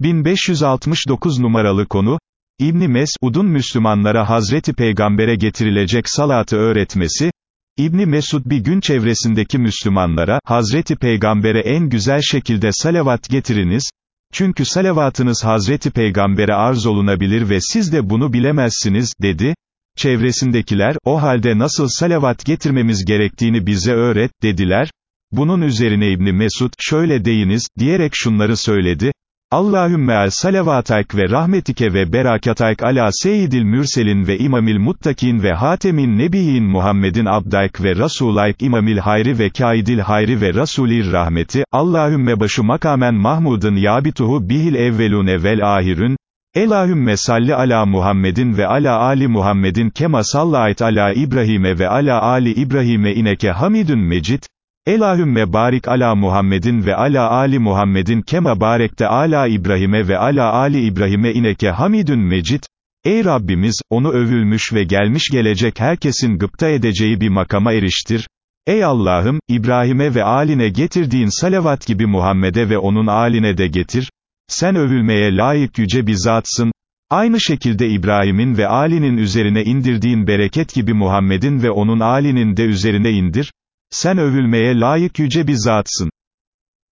1569 numaralı konu, İbni Mesud'un Müslümanlara Hazreti Peygamber'e getirilecek salatı öğretmesi, İbni Mesud bir gün çevresindeki Müslümanlara, Hazreti Peygamber'e en güzel şekilde salavat getiriniz, çünkü salavatınız Hazreti Peygamber'e arz olunabilir ve siz de bunu bilemezsiniz, dedi. Çevresindekiler, o halde nasıl salavat getirmemiz gerektiğini bize öğret, dediler. Bunun üzerine İbni Mesud, şöyle deyiniz, diyerek şunları söyledi. Allahümme al salavatayk ve rahmetike ve berakatayk ala seyyidil mürselin ve imamil muttakin ve hatemin nebiyin Muhammedin abdayk ve rasulayk imamil hayri ve kaidil hayri ve rasulir rahmeti, Allahümme başı makamen mahmudun yabituhu bihil evvelune vel ahirün, Elahümme salli ala Muhammedin ve ala ali Muhammedin kema sallayt ala İbrahim'e ve ala ali İbrahim'e ineke hamidun mecid, Elahümme barik ala Muhammedin ve ala ali Muhammedin kema barekte ala İbrahim'e ve ala ali İbrahim'e ineke hamidun mecid, Ey Rabbimiz, onu övülmüş ve gelmiş gelecek herkesin gıpta edeceği bir makama eriştir. Ey Allah'ım, İbrahim'e ve aline getirdiğin salavat gibi Muhammed'e ve onun aline de getir. Sen övülmeye layık yüce bir zatsın. Aynı şekilde İbrahim'in ve alinin üzerine indirdiğin bereket gibi Muhammed'in ve onun alinin de üzerine indir. Sen övülmeye layık yüce bir zatsın.